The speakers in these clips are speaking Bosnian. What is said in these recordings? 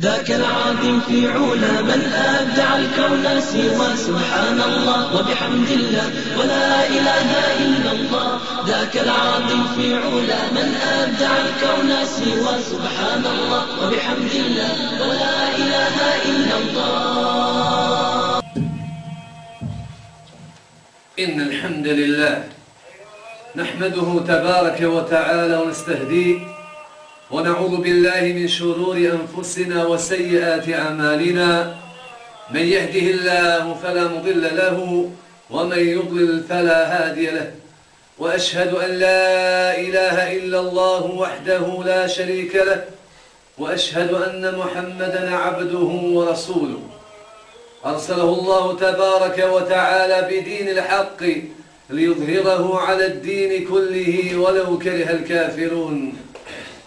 ذاك العظيم في علا من أبدع الكون سوى سبحان الله وبحمد الله ولا إله إلا الله. ذاك العظيم في علا من أبدع الكون سوى سبحان الله وبحمد الله ولا إله إلا الله. إن الحمد لله نحمده تبارك وتعالى ونستهديه ونعوذ بالله من شرور أنفسنا وسيئات أعمالنا. من يهده الله فلا مضل له ومن يضلل فلا هادي له. وأشهد أن لا إله إلا الله وحده لا شريك له. وأشهد أن محمدا عبده ورسوله. أرسله الله تبارك وتعالى بدين الحق ليظهره على الدين كله ولو كره الكافرون.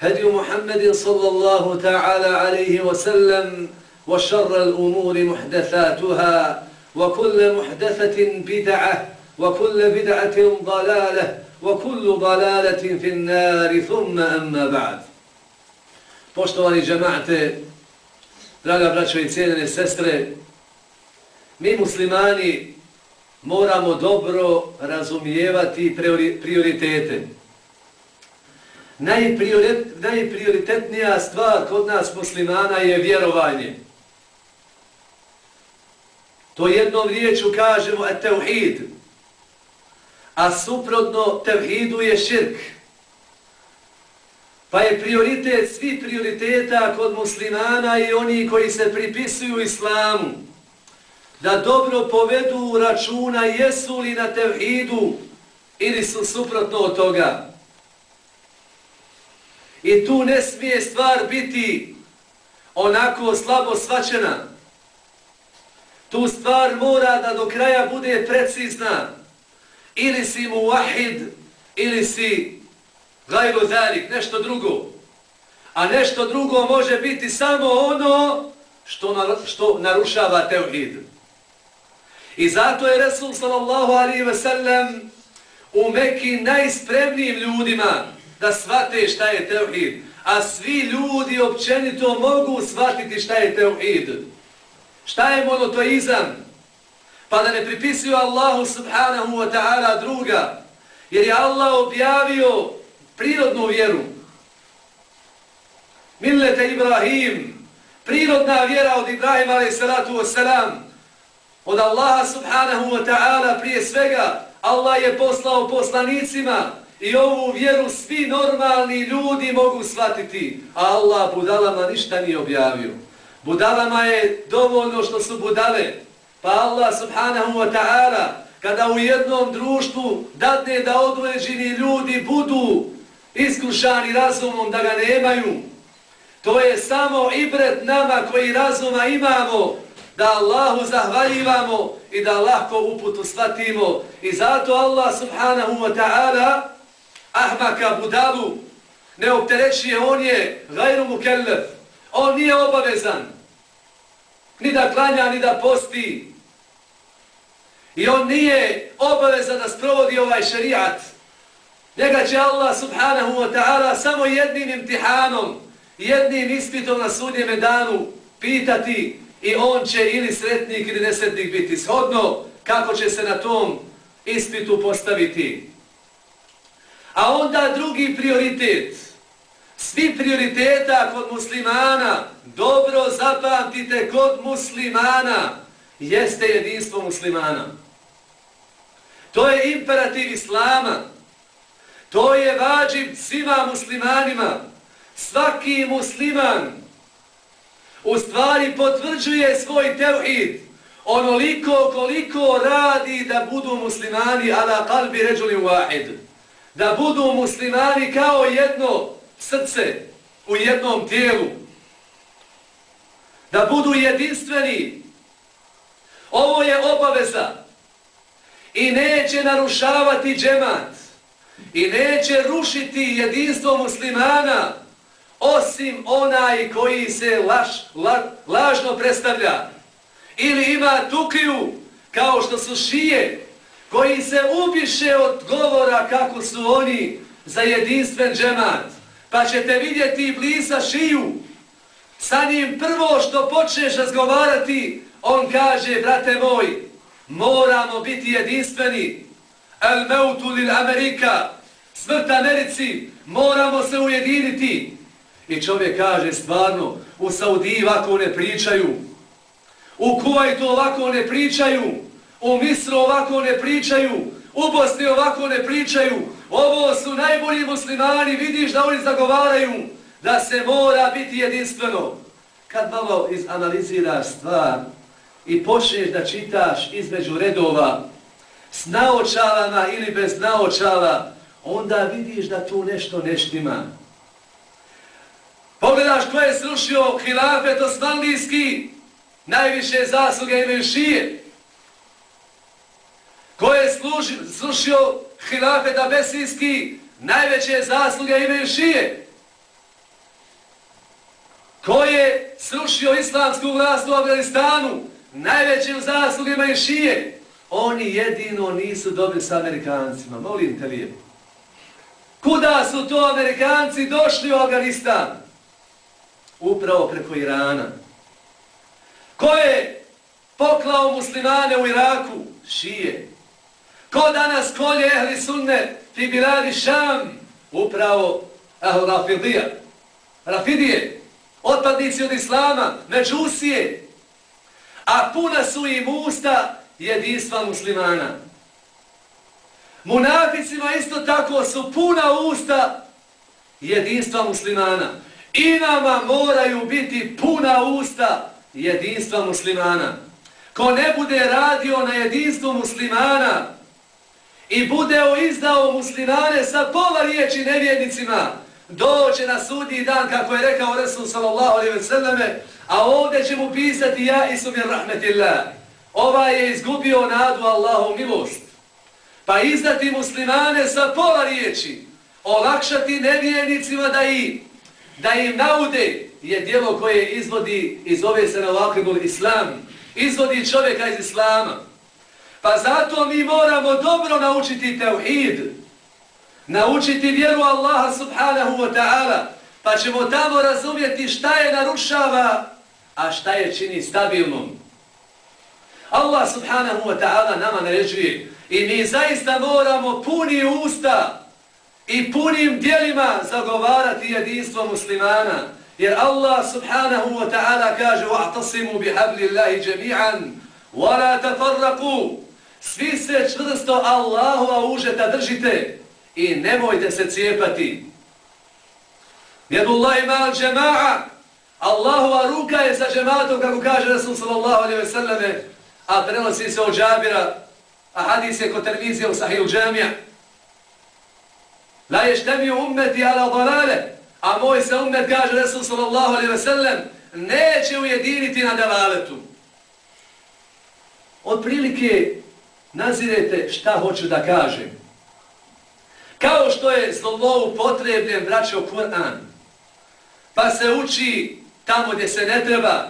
هدي محمد صلى الله تعالى عليه وسلم وشر الأمور محدثاتها وكل محدثة بدعة وكل بدعة ضلالة وكل ضلالة في النار ثم أما بعد Poštovani džemate, draga braćo i cijenene sestre, mi muslimani moramo dobro razumijevati prioritete najprioritetnija stvar kod nas muslimana je vjerovanje. To jednom riječu kažemo e tevhid. A suprotno tevhidu je širk. Pa je prioritet svi prioriteta kod muslimana i oni koji se pripisuju islamu da dobro povedu računa jesu li na tevhidu ili su suprotno od toga. I tu ne smije stvar biti onako slabo svačena. Tu stvar mora da do kraja bude precizna. Ili si mu wahid, ili si gajlo zarik, nešto drugo. A nešto drugo može biti samo ono što, na, što narušava tevhid. I zato je Resul sallallahu alaihi ve sellem u Mekki najspremnijim ljudima da shvate šta je teuhid. A svi ljudi općenito mogu shvatiti šta je teuhid. Šta je monotoizam? Pa da ne pripisuju Allahu subhanahu wa ta'ala druga. Jer je Allah objavio prirodnu vjeru. Millete Ibrahim, prirodna vjera od Ibrahima alaih salatu wasalam, od Allaha subhanahu wa ta'ala prije svega, Allah je poslao poslanicima, I ovu vjeru svi normalni ljudi mogu shvatiti, a Allah budalama ništa nije objavio. Budalama je dovoljno što su budale, pa Allah subhanahu wa ta'ala, kada u jednom društvu dadne da određeni ljudi budu iskušani razumom da ga nemaju, to je samo ibret nama koji razuma imamo, da Allahu zahvaljivamo i da lahko uputu shvatimo. I zato Allah subhanahu wa ta'ala ahmaka budalu, ne opterećuje, on je gajru mukellef, on nije obavezan, ni da klanja, ni da posti. I on nije obavezan da sprovodi ovaj šerijat. Njega će Allah subhanahu wa ta'ala samo jednim imtihanom, jednim ispitom na sudnjem danu pitati i on će ili sretnik ili nesretnik biti shodno kako će se na tom ispitu postaviti. A onda drugi prioritet, svi prioriteta kod muslimana, dobro zapamtite kod muslimana, jeste jedinstvo muslimana. To je imperativ islama. To je vađib svima muslimanima. Svaki musliman u stvari potvrđuje svoj tevhid onoliko koliko radi da budu muslimani ala kalbi ređuli wahid. Da budu muslimani kao jedno srce u jednom tijelu. Da budu jedinstveni. Ovo je obaveza. I neće narušavati džemat. I neće rušiti jedinstvo muslimana osim onaj koji se laž, la, lažno predstavlja ili ima tukiju kao što su šije koji se ubiše od govora kako su oni za jedinstven džemat. Pa ćete vidjeti blisa šiju. Sa njim prvo što počneš razgovarati on kaže brate moj moramo biti jedinstveni. El meutu lil Amerika smrt Americi moramo se ujediniti. I čovjek kaže stvarno, u Saudiji ovako ne pričaju, u Kuvajtu ovako ne pričaju, u Misru ovako ne pričaju, u Bosni ovako ne pričaju. Ovo su najbolji muslimani, vidiš da oni zagovaraju da se mora biti jedinstveno. Kad malo izanaliziraš stvar i počneš da čitaš između redova s naočalama ili bez naočala, onda vidiš da tu nešto neštima. Pogledaš ko je srušio hilafet osmanlijski, najviše zasluge imaju šije. Ko služi, hilafet abesijski, najveće zasluge imaju šije. Ko je srušio islamsku vlast u Afganistanu, najveće zasluge imaju šije. Oni jedino nisu dobri sa Amerikancima. Molim te lijepo. Kuda su to Amerikanci došli u Afganistan? upravo preko Irana. Ko je poklao muslimane u Iraku? Šije. Ko danas kolje ehli sunne bi biladi šam? Upravo ahu Rafidija. Rafidije. Otpadnici od Islama, Međusije. A puna su im usta jedinstva muslimana. Munaficima isto tako su puna usta jedinstva muslimana. I nama moraju biti puna usta jedinstva muslimana. Ko ne bude radio na jedinstvu muslimana i bude izdao muslimane sa pola riječi nevjednicima, doće na sudnji dan, kako je rekao Resul sallallahu alaihi wa sallame, a ovdje će mu pisati ja i sumir rahmetillah. Ova je izgubio nadu Allahu milost. Pa izdati muslimane sa pola riječi, olakšati nevjednicima da i da im naude je dijelo koje izvodi iz ove se na ovakvim islam. Izvodi čovjeka iz islama. Pa zato mi moramo dobro naučiti teuhid. Naučiti vjeru Allaha subhanahu wa ta'ala. Pa ćemo tamo razumjeti šta je narušava, a šta je čini stabilnom. Allah subhanahu wa ta'ala nama naređuje i mi zaista moramo puni usta i punim dijelima zagovarati jedinstvo muslimana. Jer Allah subhanahu wa ta'ala kaže وَعْتَصِمُوا بِحَبْلِ اللَّهِ جَمِيعًا وَلَا تَفَرَّقُوا Svi se čvrsto Allahova užeta držite i nemojte se cijepati. Jedullahi ma'al džema'a Allahova ruka je sa džematom kako kaže Rasul sallallahu alaihi wa sallame a prenosi se od džabira a hadis je kod televizije u sahiju džamija La ještemi ummeti ala dalale. A moj se ummet, kaže Resul sallallahu alaihi ve sellem, neće ujediniti na dalaletu. Od prilike nazirete šta hoću da kažem. Kao što je zlovu potrebljen braćo Kur'an, pa se uči tamo gdje se ne treba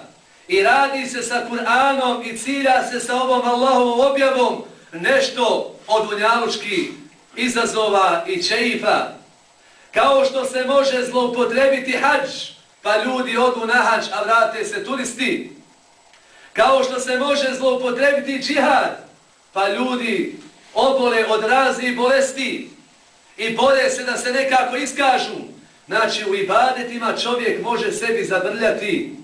i radi se sa Kur'anom i cilja se sa ovom Allahovom objavom nešto od unjalučkih izazova i čeifa, kao što se može zloupotrebiti hađ, pa ljudi odu na hađ, a vrate se turisti, kao što se može zloupotrebiti džihad, pa ljudi obole od raznih bolesti i bore se da se nekako iskažu, Znači, u ibadetima čovjek može sebi zabrljati,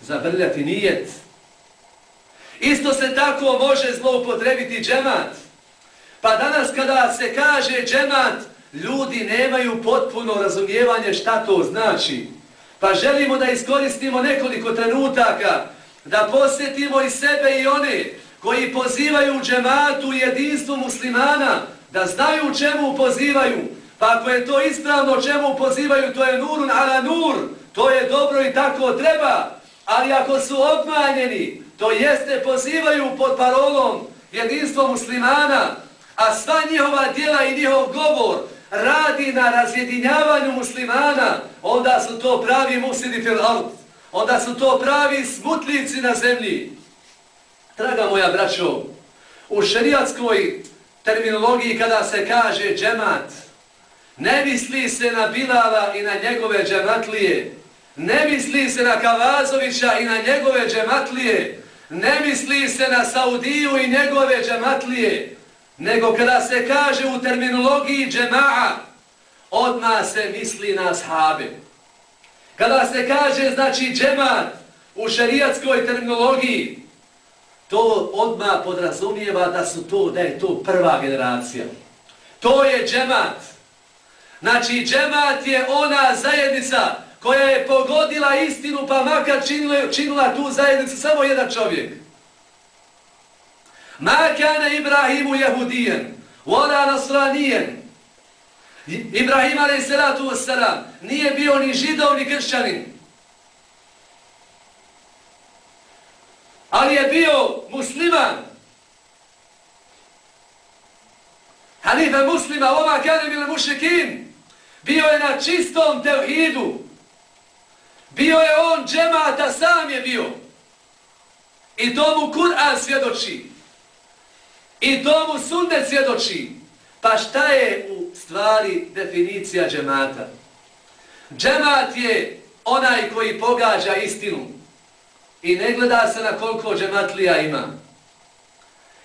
zabrljati nijet. Isto se tako može zloupotrebiti džemat. Pa danas kada se kaže džemat, ljudi nemaju potpuno razumijevanje šta to znači. Pa želimo da iskoristimo nekoliko trenutaka, da posjetimo i sebe i one koji pozivaju u i jedinstvu muslimana, da znaju čemu pozivaju. Pa ako je to ispravno čemu pozivaju, to je nurun ala nur, to je dobro i tako treba. Ali ako su obmanjeni, to jeste pozivaju pod parolom jedinstvo muslimana, a sva njihova djela i njihov govor radi na razjedinjavanju muslimana, onda su to pravi muslidi fil ard, onda su to pravi smutljivci na zemlji. Draga moja braćo, u šerijatskoj terminologiji kada se kaže džemat, ne misli se na Bilala i na njegove džematlije, ne misli se na Kavazovića i na njegove džematlije, ne misli se na Saudiju i njegove džematlije, nego kada se kaže u terminologiji džema'a, odmah se misli na ashabe. Kada se kaže, znači, džemat u šerijatskoj terminologiji, to odma podrazumijeva da su to, da je to prva generacija. To je džemat. Znači, džemat je ona zajednica koja je pogodila istinu, pa makar činila, činila tu zajednicu samo jedan čovjek. Ma kane Ibrahimu jehudijen, voda nasranijen. Ibrahim a.s. nije bio ni židov, ni kršćanin. Ali je bio musliman. Halife muslima, ova je bile mušekin. Bio je na čistom tevhidu. Bio je on džemata, sam je bio. I to mu Kur'an svjedoči. I to mu sunnet svjedoči. Pa šta je u stvari definicija džemata? Džemat je onaj koji pogađa istinu. I ne gleda se na koliko džematlija ima.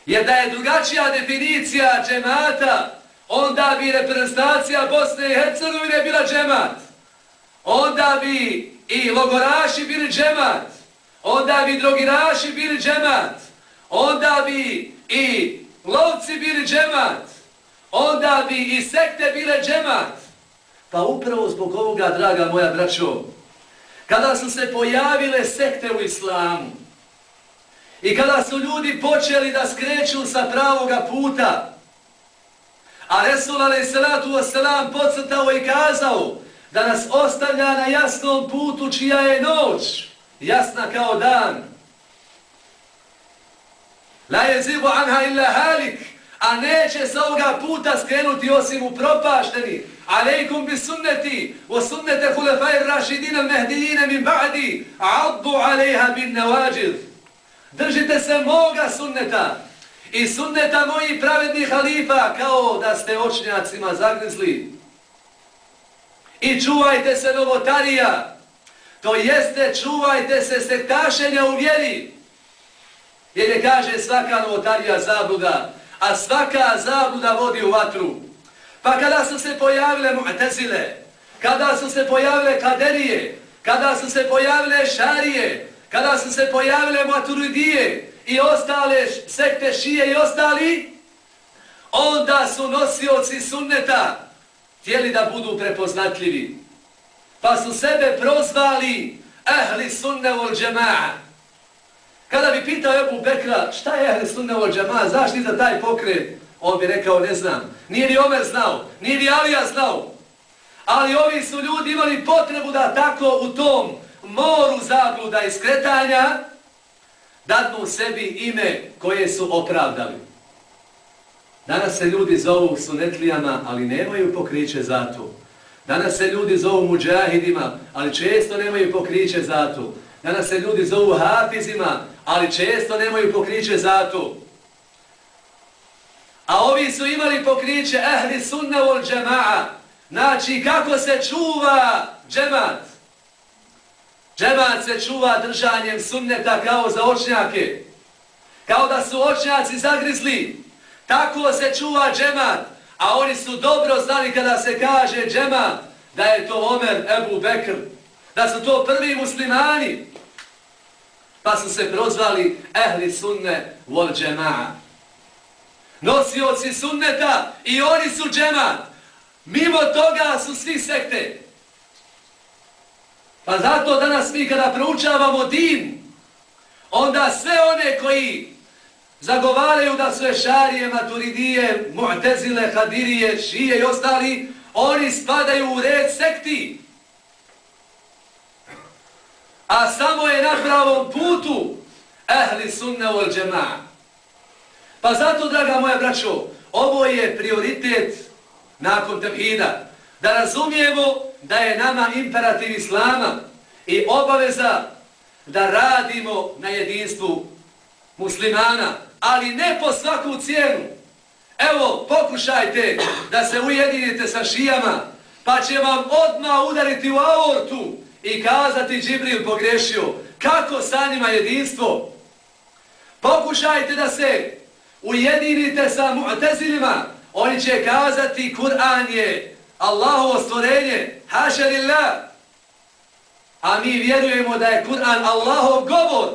Jer da je drugačija definicija džemata, onda bi reprezentacija Bosne i Hercegovine bila džemat. Onda bi i logoraši bili džemat. Onda bi drogiraši bili džemat. Onda bi i lovci bili džemat, onda bi i sekte bile džemat. Pa upravo zbog ovoga, draga moja braćo, kada su se pojavile sekte u islamu i kada su ljudi počeli da skreću sa pravoga puta, a Resul alaihissalatu wasalam podcrtao i kazao da nas ostavlja na jasnom putu čija je noć, jasna kao dan, La jezibu anha illa halik, a neće se ovoga puta skrenuti osim u propašteni. Aleikum bi sunneti, wa sunnete hulefaj rašidina mehdijine min ba'di, addu alejha bin nevađir. Držite se moga sunneta i sunneta mojih pravednih halifa kao da ste očnjacima zagrizli. I čuvajte se novotarija, to jeste čuvajte se sektašenja u vjeri. Jer je kaže svaka novotarija zabluda, a svaka zabuda vodi u vatru. Pa kada su se pojavile mu'tezile, kada su se pojavile kaderije, kada su se pojavile šarije, kada su se pojavile maturidije i ostale sekte šije i ostali, onda su nosioci sunneta htjeli da budu prepoznatljivi. Pa su sebe prozvali ehli sunne vol džema'a. Kada bi pitao Ebu Bekra šta je Ahle Sunne od džama, znaš ti za taj pokret? On bi rekao ne znam. Nije ni Omer znao, nije ni Alija znao. Ali ovi su ljudi imali potrebu da tako u tom moru zabluda i skretanja dadnu sebi ime koje su opravdali. Danas se ljudi zovu sunetlijama, ali nemaju pokriće za to. Danas se ljudi zovu muđahidima, ali često nemaju pokriće za to. Danas se ljudi zovu hafizima, ali često nemaju pokriće za to. A ovi su imali pokriće ehli sunna vol džema'a. Znači, kako se čuva džemat? Džemat se čuva držanjem sunneta kao za očnjake. Kao da su očnjaci zagrizli. Tako se čuva džemat. A oni su dobro znali kada se kaže džemat, da je to Omer Ebu Bekr, da su to prvi muslimani, pa su se prozvali ehli sunne vol džema'a. Nosioci sunneta i oni su džemat. Mimo toga su svi sekte. Pa zato danas mi kada proučavamo din, onda sve one koji zagovaraju da sve šarije, maturidije, mu'tezile, hadirije, šije i ostali, oni spadaju u red sekti. A samo je na pravom putu ehli sunna wal džema'a. Pa zato, draga moja braćo, ovo je prioritet nakon tevhida. Da razumijemo da je nama imperativ Islama i obaveza da radimo na jedinstvu muslimana, ali ne po svaku cijenu. Evo, pokušajte da se ujedinite sa šijama, pa će vam odmah udariti u aortu i kazati Džibril pogrešio. Kako sa njima jedinstvo? Pokušajte da se ujedinite sa mu'tezilima. Oni će kazati Kur'an je Allahovo stvorenje. Hašarillah. A mi vjerujemo da je Kur'an Allahov govor.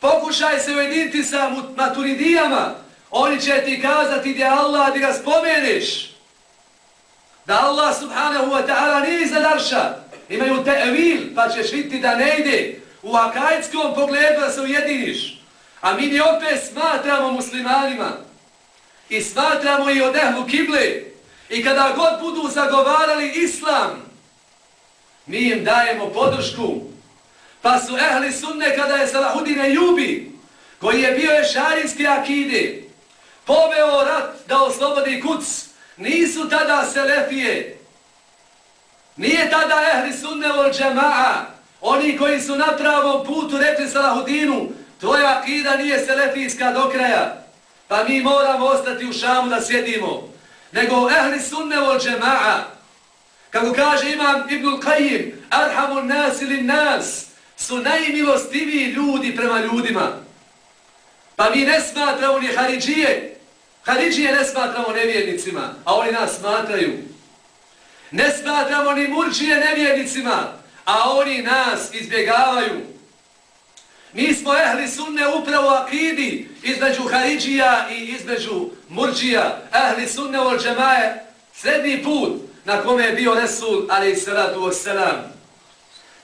Pokušaj se ujediniti sa maturidijama. Oni će ti kazati gdje Allah da ga spomeniš. Da Allah subhanahu wa ta'ala nije iza darša. Imaju te'vil pa ćeš vidjeti da ne ide u akajskom pogledu da se ujediniš. A mi ni opet smatramo muslimanima i smatramo i od ehlu kible. I kada god budu zagovarali islam, mi im dajemo podršku. Pa su ehli sunne kada je Salahudine Jubi, koji je bio ešarijski akide, poveo rat da oslobodi kuc, nisu tada selefije. Nije tada ehli sunnel vol džema'a, oni koji su na pravom putu rekli Salahudinu, tvoja akida nije selefijska do kraja, pa mi moramo ostati u šamu da sjedimo. Nego ehli sunnel vol džema'a, kako kaže imam Ibnul Qajim, arhamun nas ili nas, su najmilostiviji ljudi prema ljudima. Pa mi ne smatramo ni Haridžije, Haridžije ne smatramo nevjernicima, a oni nas smatraju. Ne smatramo ni Murčije nevjernicima, a oni nas izbjegavaju. Mi smo ehli sunne upravo akidi između Haridžija i između Murčija. Ehli sunne od džemaje, srednji put na kome je bio Resul, ali i salatu wassalam.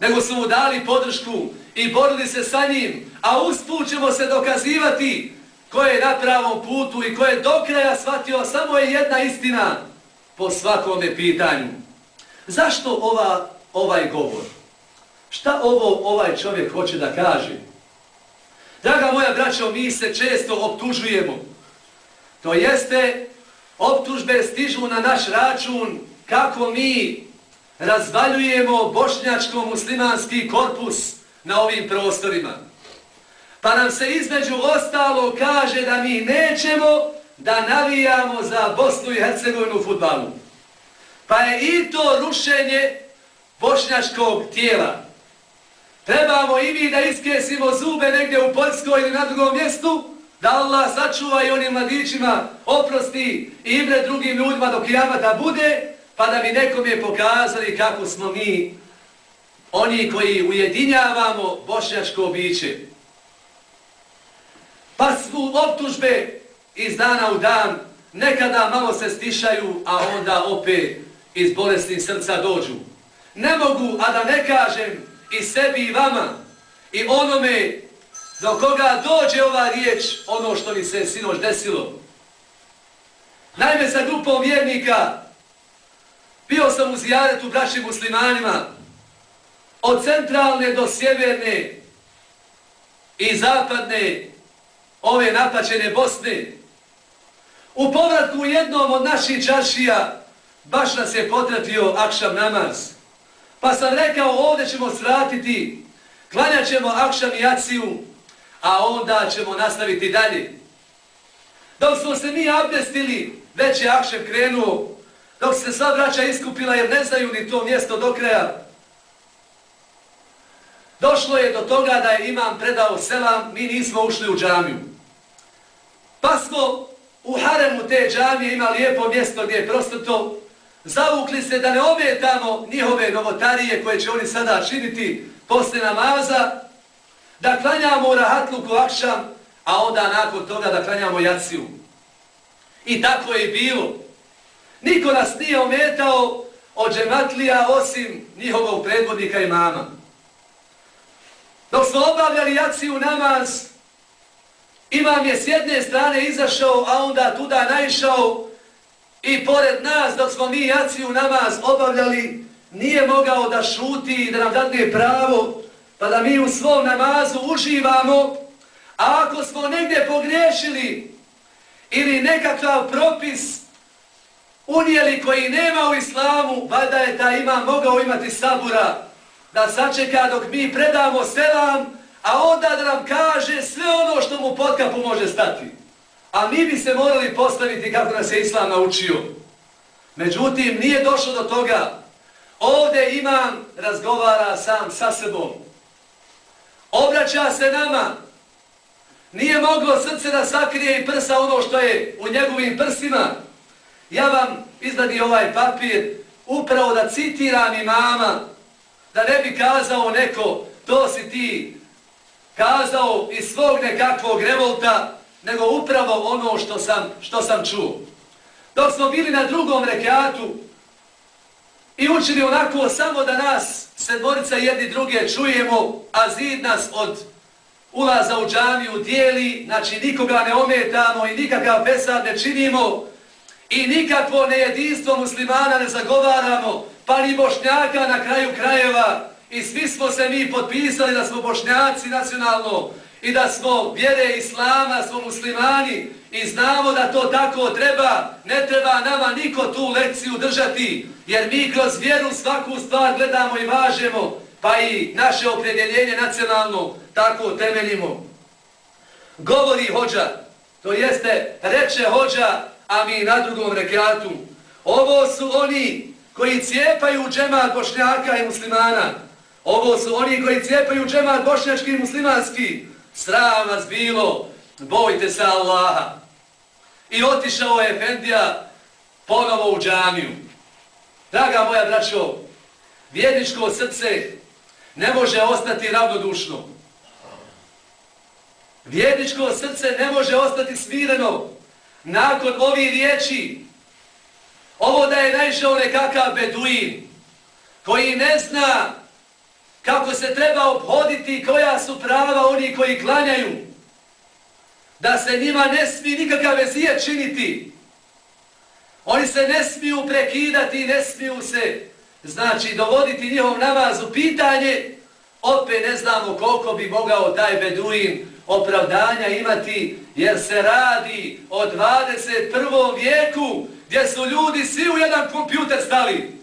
Nego su mu dali podršku i borili se sa njim, a usput ćemo se dokazivati ko je na pravom putu i ko je do kraja shvatio, samo je jedna istina po svakome pitanju. Zašto ova, ovaj govor? Šta ovo ovaj čovjek hoće da kaže? Draga moja braćo, mi se često optužujemo. To jeste, optužbe stižu na naš račun kako mi razvaljujemo bošnjačko-muslimanski korpus na ovim prostorima. Pa nam se između ostalo kaže da mi nećemo da navijamo za Bosnu i Hercegovinu u futbalu. Pa je i to rušenje bošnjačkog tijela. Trebamo i mi da iskesimo zube negdje u Poljskoj ili na drugom mjestu, da Allah sačuva i onim mladićima oprosti i imre drugim ljudima dok jamata bude, pa da bi nekom je pokazali kako smo mi oni koji ujedinjavamo bošnjačko biće. Pa su optužbe iz dana u dan, nekada malo se stišaju, a onda opet iz bolesnih srca dođu. Ne mogu, a da ne kažem i sebi i vama i onome do koga dođe ova riječ, ono što mi se sinoć desilo. Najme sa grupom vjernika, bio sam u zijaretu braći muslimanima, od centralne do sjeverne i zapadne ove napačene Bosne. U povratku u jednom od naših čašija baš nas je potrepio akšam namaz. Pa sam rekao ovdje ćemo svratiti, klanjat ćemo akšam i aciju, a onda ćemo nastaviti dalje. Dok smo se mi abdestili, već je akšem krenuo, dok se sva braća iskupila jer ne znaju ni to mjesto do kraja, Došlo je do toga da je imam predao selam, mi nismo ušli u džamiju. Pa smo u haremu te džamije ima lijepo mjesto gdje je prosto to, zavukli se da ne ometamo njihove novotarije koje će oni sada činiti posle namaza, da klanjamo rahatluku akšam, a onda nakon toga da klanjamo jaciju. I tako je i bilo. Niko nas nije ometao od džematlija osim njihovog predvodnika i mama. Dok smo obavljali jaciju namaz, imam je s jedne strane izašao, a onda tuda naišao. I pored nas, dok smo mi jaciju namaz obavljali, nije mogao da šuti i da nam dadne pravo, pa da mi u svom namazu uživamo, a ako smo negdje pogriješili ili nekakav propis unijeli koji nema u islamu, valjda je ta imam mogao imati sabura da sačeka dok mi predamo selam, a onda da nam kaže sve ono što mu pod kapu može stati. A mi bi se morali postaviti kako nas je islam naučio. Međutim, nije došlo do toga. Ovdje imam razgovara sam sa sebom. Obraća se nama. Nije moglo srce da sakrije i prsa ono što je u njegovim prsima. Ja vam izgledi ovaj papir upravo da citiram imama, da ne bi kazao neko, to si ti kazao iz svog nekakvog revolta, nego upravo ono što sam, što sam čuo. Dok smo bili na drugom rekiatu i učili onako samo da nas sedmorica jedni druge čujemo, a zid nas od ulaza u džamiju dijeli, znači nikoga ne ometamo i nikakav pesad ne činimo i nikakvo nejedinstvo muslimana ne zagovaramo, pa ni bošnjaka na kraju krajeva i svi smo se mi potpisali da smo bošnjaci nacionalno i da smo vjere islama, smo muslimani i znamo da to tako treba, ne treba nama niko tu lekciju držati, jer mi kroz vjeru svaku stvar gledamo i važemo, pa i naše opredjeljenje nacionalno tako temeljimo. Govori hođa, to jeste reče hođa, a mi na drugom rekiatu. Ovo su oni koji cijepaju džemat bošnjaka i muslimana. Ovo su oni koji cijepaju džemat bošnjački i muslimanski. Sram vas bilo, bojte se Allaha. I otišao je Efendija ponovo u džamiju. Draga moja braćo, vjedničko srce ne može ostati ravnodušno. Vjedničko srce ne može ostati smireno nakon ovih riječi. Ovo da je naišao nekakav beduin koji ne zna kako se treba obhoditi koja su prava oni koji klanjaju. Da se njima ne smije nikakav vezije činiti. Oni se ne smiju prekidati, ne smiju se znači dovoditi njihov namaz u pitanje, opet ne znamo koliko bi mogao taj beduin opravdanja imati, jer se radi o 21. vijeku, gdje su ljudi svi u jedan kompjuter stali.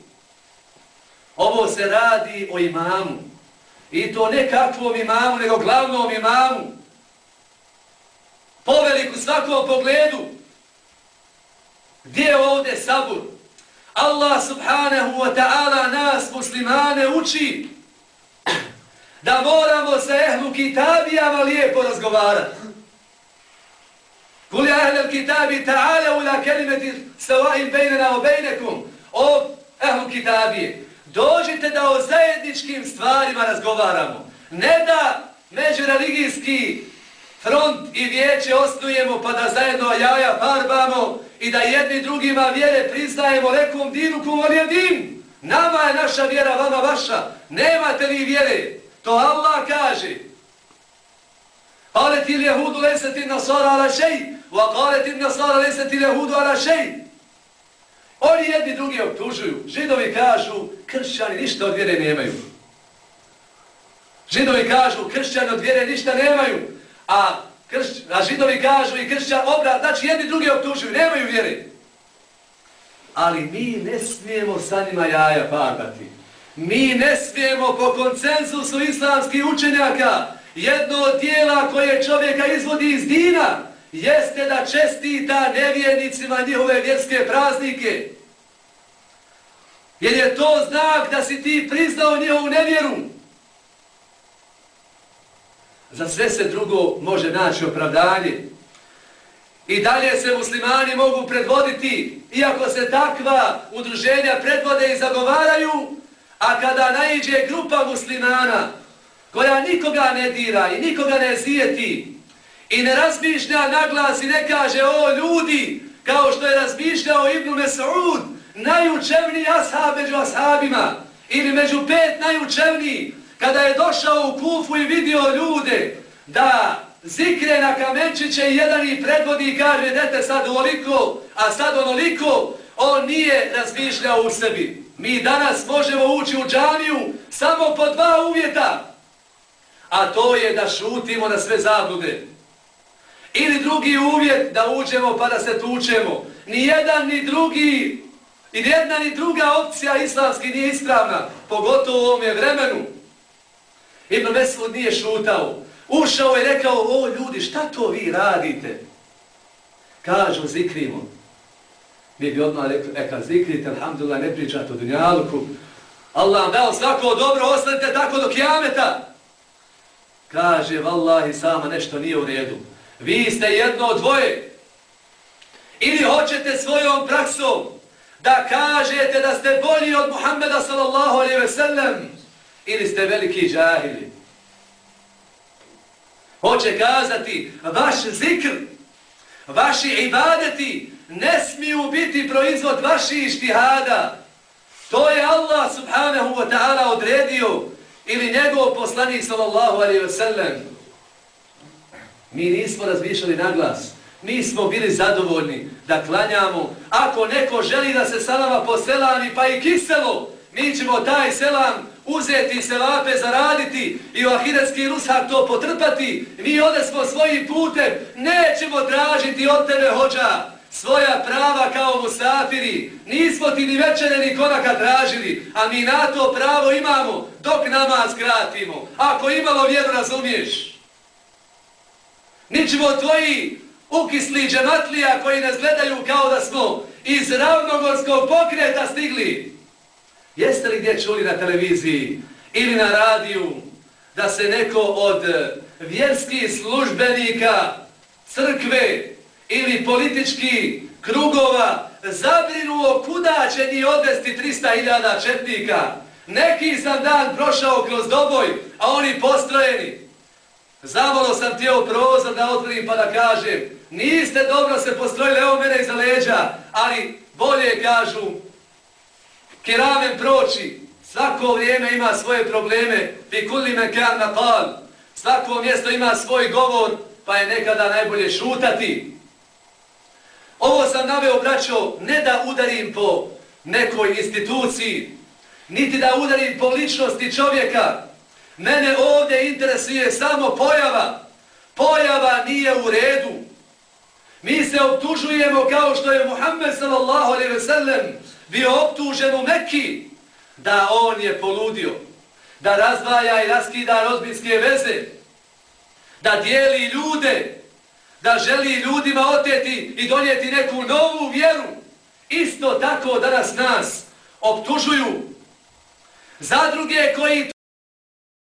Ovo se radi o imamu. I to ne kakvom imamu, nego glavnom imamu. Poveliku svakom pogledu. Gdje je ovdje sabur? Allah subhanahu wa ta'ala nas muslimane uči da moramo sa ehlu kitabijama lijepo razgovarati. Kuli ahlel kitabi ta'ala ula kelimeti savahim bejnena o bejnekum. O ehlu kitabije, dođite da o zajedničkim stvarima razgovaramo. Ne da međureligijski front i vijeće osnujemo pa da zajedno jaja farbamo i da jedni drugima vjere priznajemo rekom dinu kum on je din. Nama je naša vjera, vama vaša. Nemate vi vjere? To Allah kaže. Qalet il jehudu leseti nasara ala šej, wa kalet il nasara leseti jehudu ala šej. Oni jedni drugi optužuju. Židovi kažu, kršćani ništa od vjere nemaju. Židovi kažu, kršćani od vjere ništa nemaju. A, krš, a židovi kažu i kršćan obrat, znači jedni drugi optužuju, nemaju vjere. Ali mi ne smijemo sa njima jaja padati. Mi ne smijemo po koncenzusu islamskih učenjaka jedno od dijela koje čovjeka izvodi iz dina jeste da čestita nevjernicima njihove vjerske praznike. Jer je to znak da si ti priznao njihovu nevjeru. Za sve se drugo može naći opravdanje. I dalje se muslimani mogu predvoditi, iako se takva udruženja predvode i zagovaraju, a kada naiđe grupa muslimana koja nikoga ne dira i nikoga ne zijeti i ne razmišlja naglas i ne kaže o ljudi, kao što je razmišljao Ibnu Mes'ud, najučevniji ashab među ashabima, ili među pet najučevniji, kada je došao u kufu i vidio ljude da zikre na kamenčiće i jedan i predvodi i kaže dete sad ovoliko, a sad onoliko, on nije razmišljao u sebi. Mi danas možemo ući u džamiju samo po dva uvjeta, a to je da šutimo na sve zablude. Ili drugi uvjet da uđemo pa da se tučemo. Ni jedan ni drugi, i jedna ni druga opcija islamski nije ispravna, pogotovo u ovom je vremenu. Ibn Mesud nije šutao. Ušao je rekao, o ljudi, šta to vi radite? Kažu, zikrimo. Mi bi odmah rekli, e kad zikrite, alhamdulillah, ne pričate o dunjalku. Allah vam dao svako dobro, ostanite tako do kijameta. Kaže, vallahi, sama nešto nije u redu. Vi ste jedno od dvoje. Ili hoćete svojom praksom da kažete da ste bolji od Muhammeda sallallahu alaihi ve sellem, ili ste veliki džahili. Hoće kazati, vaš zikr, vaši ibadeti ne smiju biti proizvod vaših štihada. To je Allah subhanahu wa ta'ala odredio ili njegov poslanik sallallahu alaihi ve sellem. Mi nismo razmišljali na glas. Mi smo bili zadovoljni da klanjamo. Ako neko želi da se salama poselani pa i kiselo, mi ćemo taj selam uzeti selape zaraditi i u ahiretski rusak to potrpati. Mi ode smo svojim putem, nećemo tražiti od tebe hođa svoja prava kao musafiri. Nismo ti ni večere ni konaka tražili, a mi na to pravo imamo dok namaz kratimo. Ako imalo vjeru razumiješ. Nićemo tvoji ukisli džematlija koji nas gledaju kao da smo iz ravnogorskog pokreta stigli. Jeste li gdje čuli na televiziji ili na radiju da se neko od vjerskih službenika crkve ili politički krugova zabrinuo kuda će ni odvesti 300.000 četnika. Neki sam dan prošao kroz doboj, a oni postrojeni. Zavolo sam tijelo prozor da otvorim pa da kažem, niste dobro se postrojili, evo mene iza leđa, ali bolje kažu, keramen proći, svako vrijeme ima svoje probleme, bi kulli me kan napal, svako mjesto ima svoj govor, pa je nekada najbolje šutati. Ovo sam naveo, braćo, ne da udarim po nekoj instituciji, niti da udarim po ličnosti čovjeka, Mene ovdje interesuje samo pojava. Pojava nije u redu. Mi se optužujemo kao što je Muhammed sallallahu alaihi ve sellem bio optužen u Mekki da on je poludio, da razvaja i raskida rozbinske veze, da dijeli ljude, da želi ljudima oteti i donijeti neku novu vjeru. Isto tako danas nas optužuju zadruge koji